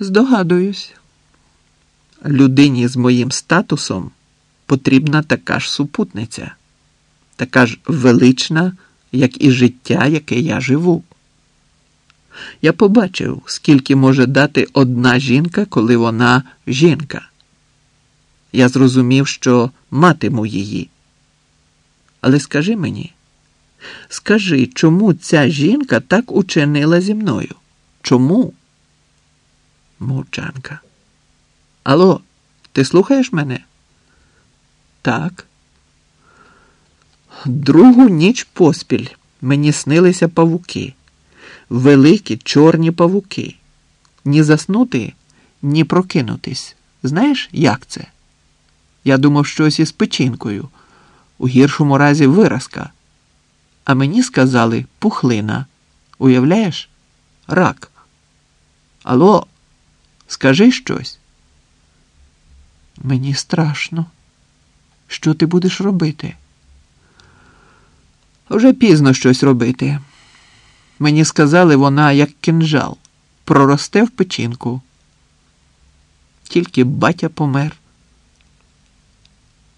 Здогадуюсь. Людині з моїм статусом потрібна така ж супутниця, така ж велична, як і життя, яке я живу. Я побачив, скільки може дати одна жінка, коли вона жінка. Я зрозумів, що матиму її. Але скажи мені, скажи, чому ця жінка так учинила зі мною? Чому? Мовчанка. Алло, ти слухаєш мене? Так. Другу ніч поспіль мені снилися павуки, великі чорні павуки. Ні заснути, ні прокинутись. Знаєш, як це? Я думав, щось із печінкою, у гіршому разі виразка. А мені сказали пухлина. Уявляєш? Рак. Алло, скажи щось. Мені страшно. Що ти будеш робити? Вже пізно щось робити. Мені сказали, вона як кинжал, проросте в печінку. Тільки батя помер.